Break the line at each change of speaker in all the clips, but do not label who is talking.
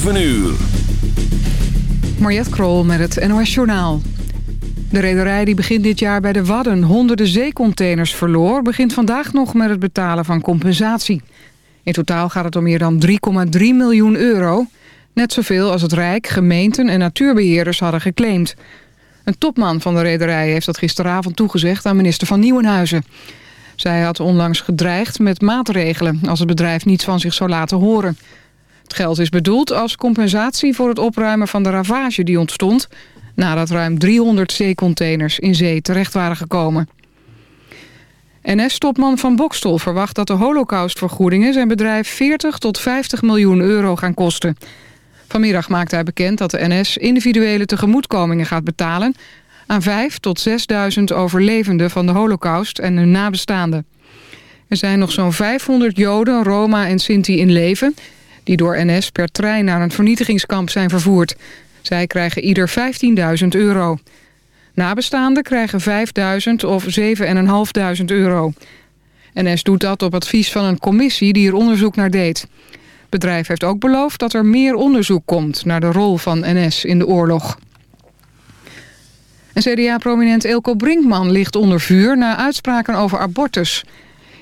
7 uur.
Krol met het NOS Journaal. De rederij die begin dit jaar bij de Wadden honderden zeecontainers verloor... begint vandaag nog met het betalen van compensatie. In totaal gaat het om meer dan 3,3 miljoen euro. Net zoveel als het Rijk, gemeenten en natuurbeheerders hadden geclaimd. Een topman van de rederij heeft dat gisteravond toegezegd aan minister van Nieuwenhuizen. Zij had onlangs gedreigd met maatregelen als het bedrijf niets van zich zou laten horen. Het geld is bedoeld als compensatie voor het opruimen van de ravage die ontstond... nadat ruim 300 zeecontainers in zee terecht waren gekomen. NS-topman Van Bokstel verwacht dat de holocaustvergoedingen... zijn bedrijf 40 tot 50 miljoen euro gaan kosten. Vanmiddag maakte hij bekend dat de NS individuele tegemoetkomingen gaat betalen... aan 5 tot 6.000 overlevenden van de holocaust en hun nabestaanden. Er zijn nog zo'n 500 Joden, Roma en Sinti in leven... die door NS per trein naar een vernietigingskamp zijn vervoerd. Zij krijgen ieder 15.000 euro. Nabestaanden krijgen 5.000 of 7.500 euro. NS doet dat op advies van een commissie die er onderzoek naar deed. Het bedrijf heeft ook beloofd dat er meer onderzoek komt... naar de rol van NS in de oorlog. En CDA-prominent Elko Brinkman ligt onder vuur... na uitspraken over abortus.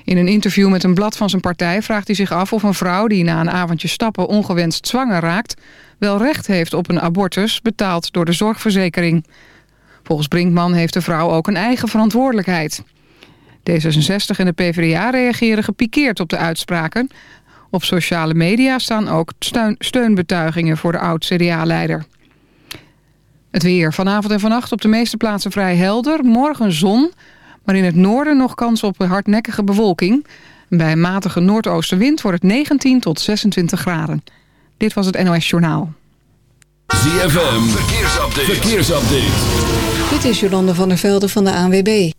In een interview met een blad van zijn partij vraagt hij zich af... of een vrouw die na een avondje stappen ongewenst zwanger raakt... wel recht heeft op een abortus betaald door de zorgverzekering. Volgens Brinkman heeft de vrouw ook een eigen verantwoordelijkheid. D66 en de PvdA reageren gepikeerd op de uitspraken. Op sociale media staan ook steun steunbetuigingen voor de oud-CDA-leider. Het weer. Vanavond en vannacht op de meeste plaatsen vrij helder. Morgen zon, maar in het noorden nog kans op een hardnekkige bewolking. Bij een matige noordoostenwind wordt het 19 tot 26 graden. Dit was het NOS Journaal.
ZFM, verkeersupdate. verkeersupdate.
Dit is Jolande van der Velde van de ANWB.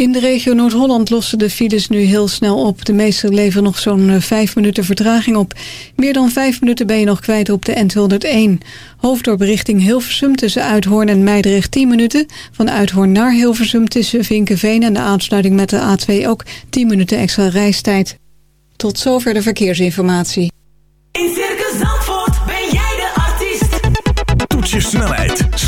In de regio Noord-Holland lossen de files nu heel snel op. De meeste leveren nog zo'n 5 minuten vertraging op. Meer dan 5 minuten ben je nog kwijt op de N201. Hoofddorp richting Hilversum tussen Uithoorn en Meidrecht 10 minuten. Van Uithoorn naar Hilversum tussen Vinkenveen en de aansluiting met de A2 ook 10 minuten extra reistijd. Tot zover de verkeersinformatie.
In Circus Zandvoort ben jij de artiest.
Toets je snelheid,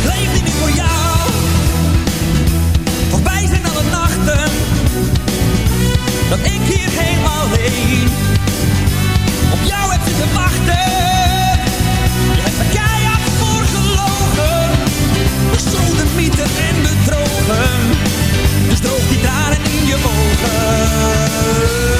Ik leef niet meer voor jou. Voorbij zijn alle nachten dat ik hier helemaal alleen op jou heb zitten wachten. Je hebt er keihard voor gelogen, bezoden, mythen en bedrogen. Dus droog die tranen in je ogen.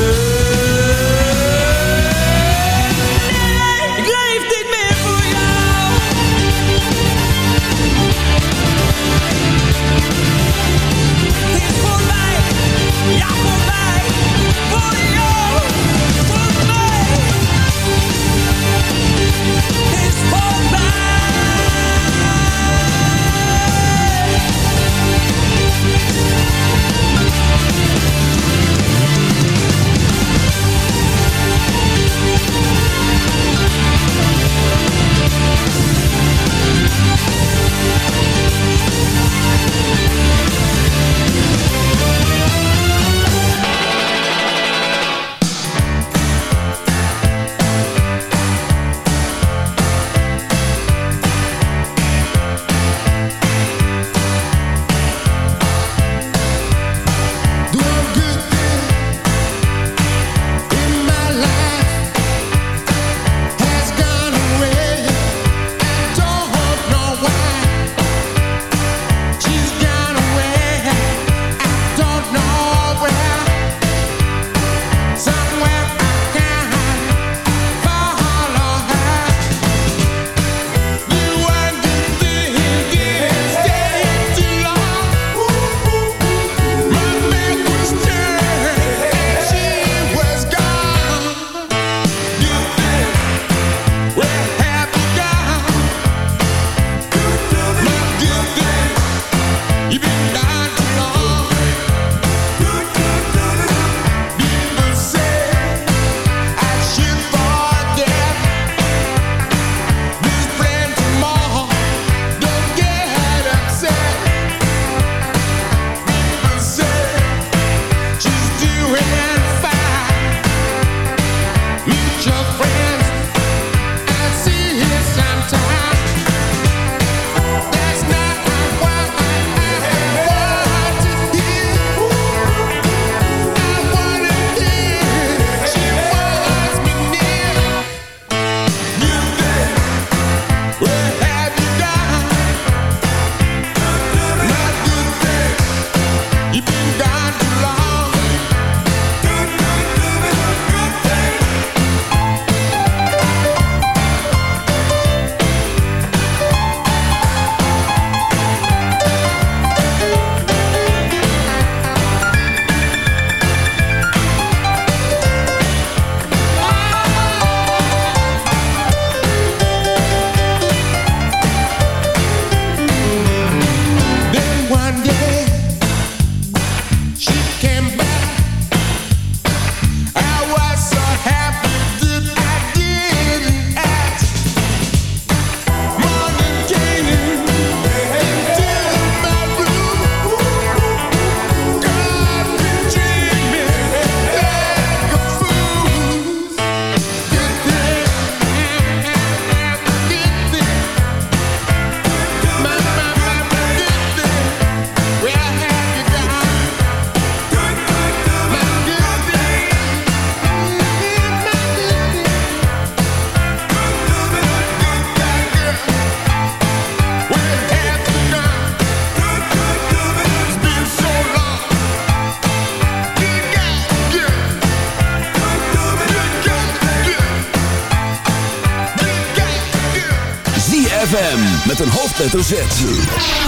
hoofdletter Z.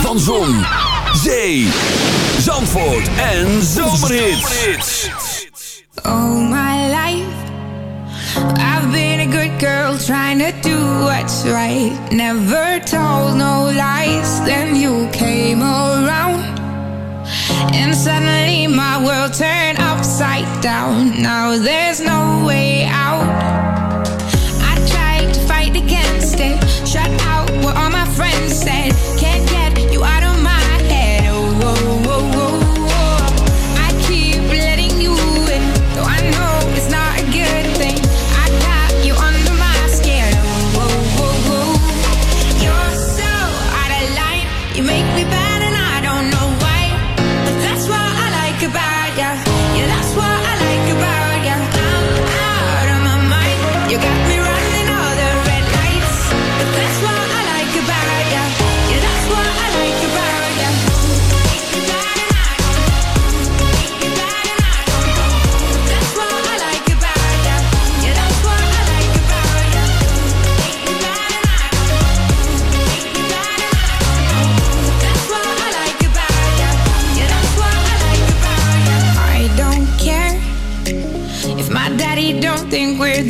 Van Zon, Zee, Zandvoort en Zomerhits.
Oh my life, I've been a good girl trying to do what's right. Never told no lies, then you came around. And suddenly my world turned upside down. Now there's no way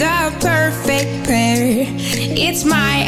the perfect pair. It's my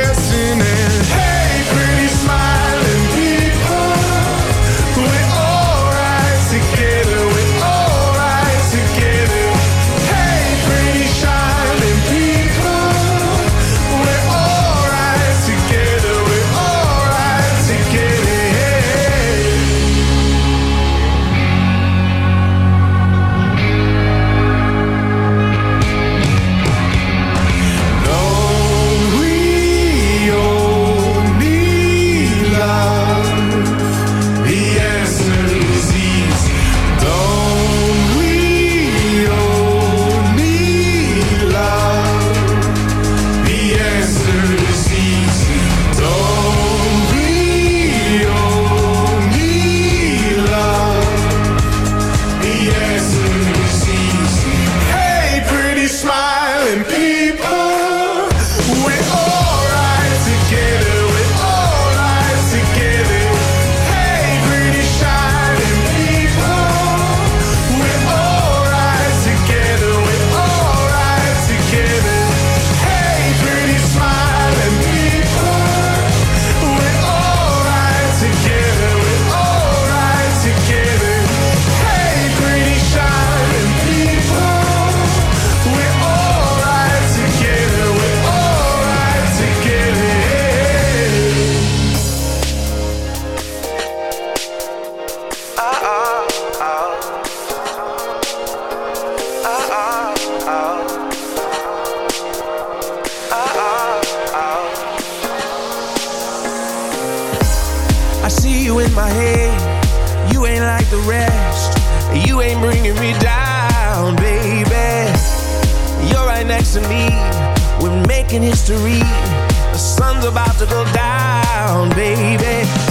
The sun's about to go down, baby.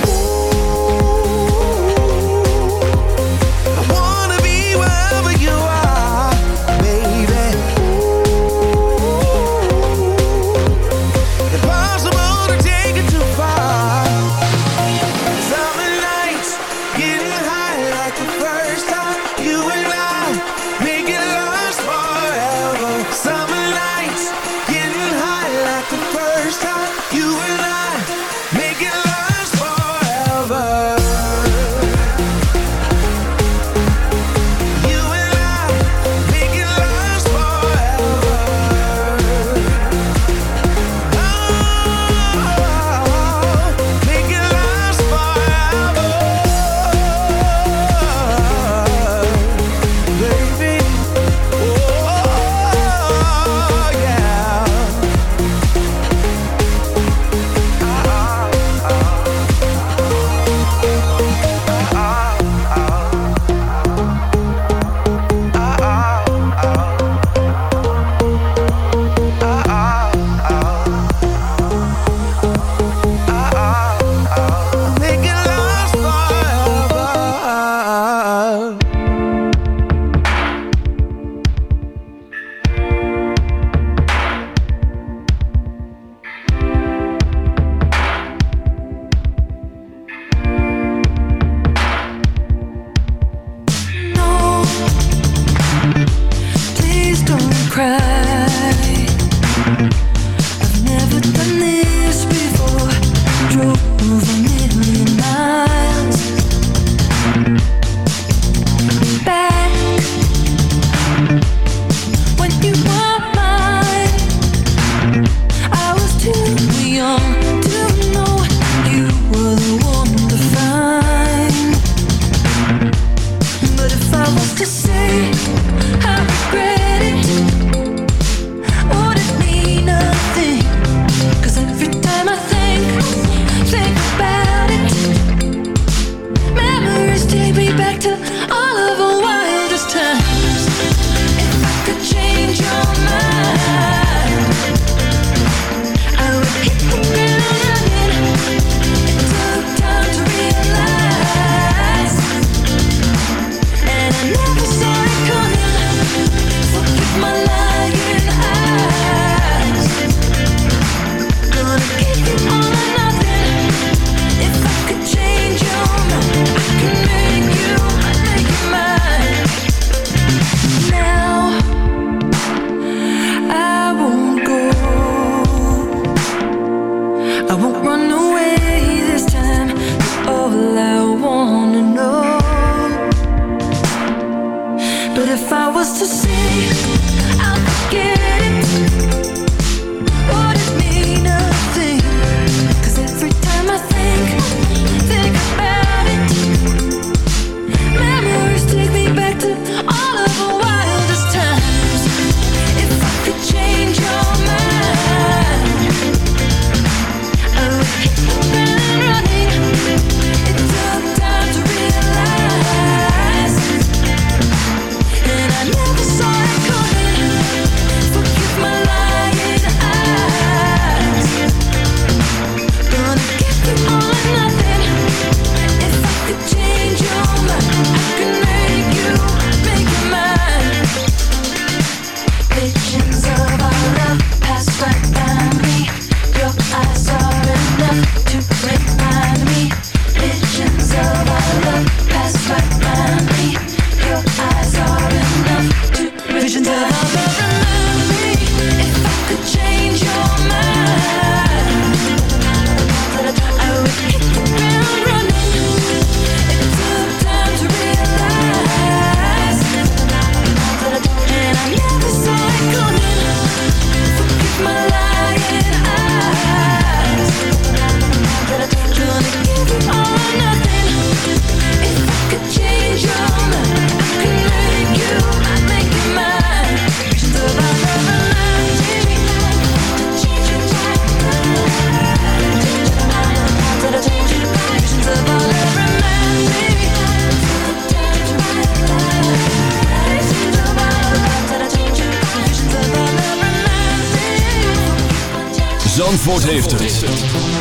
Heeft het.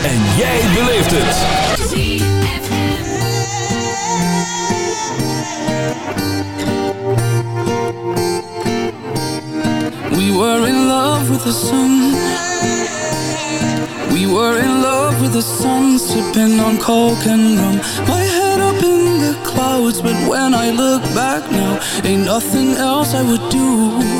En jij beleeft het.
We were in love with the sun. We were in love with the sun, sipping on coke and rum. My head up in the clouds, but when I look back now, ain't nothing else I would do.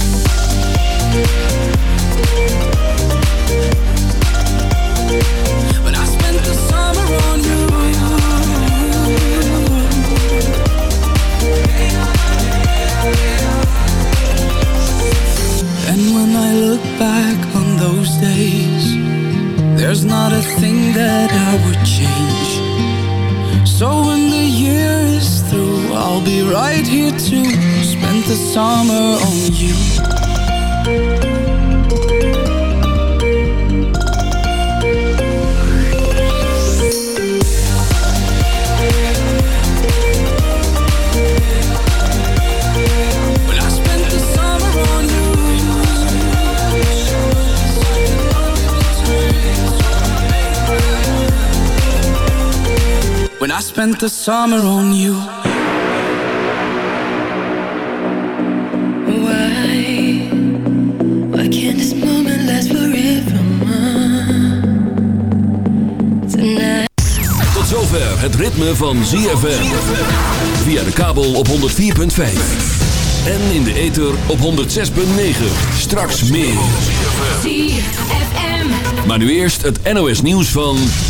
The summer on you.
Why? Why can't this moment last forever? Tonight.
Tot zover het ritme van ZFM. Via de kabel op 104.5. En in de ether op 106.9. Straks meer.
ZFM.
Maar nu eerst het NOS nieuws van...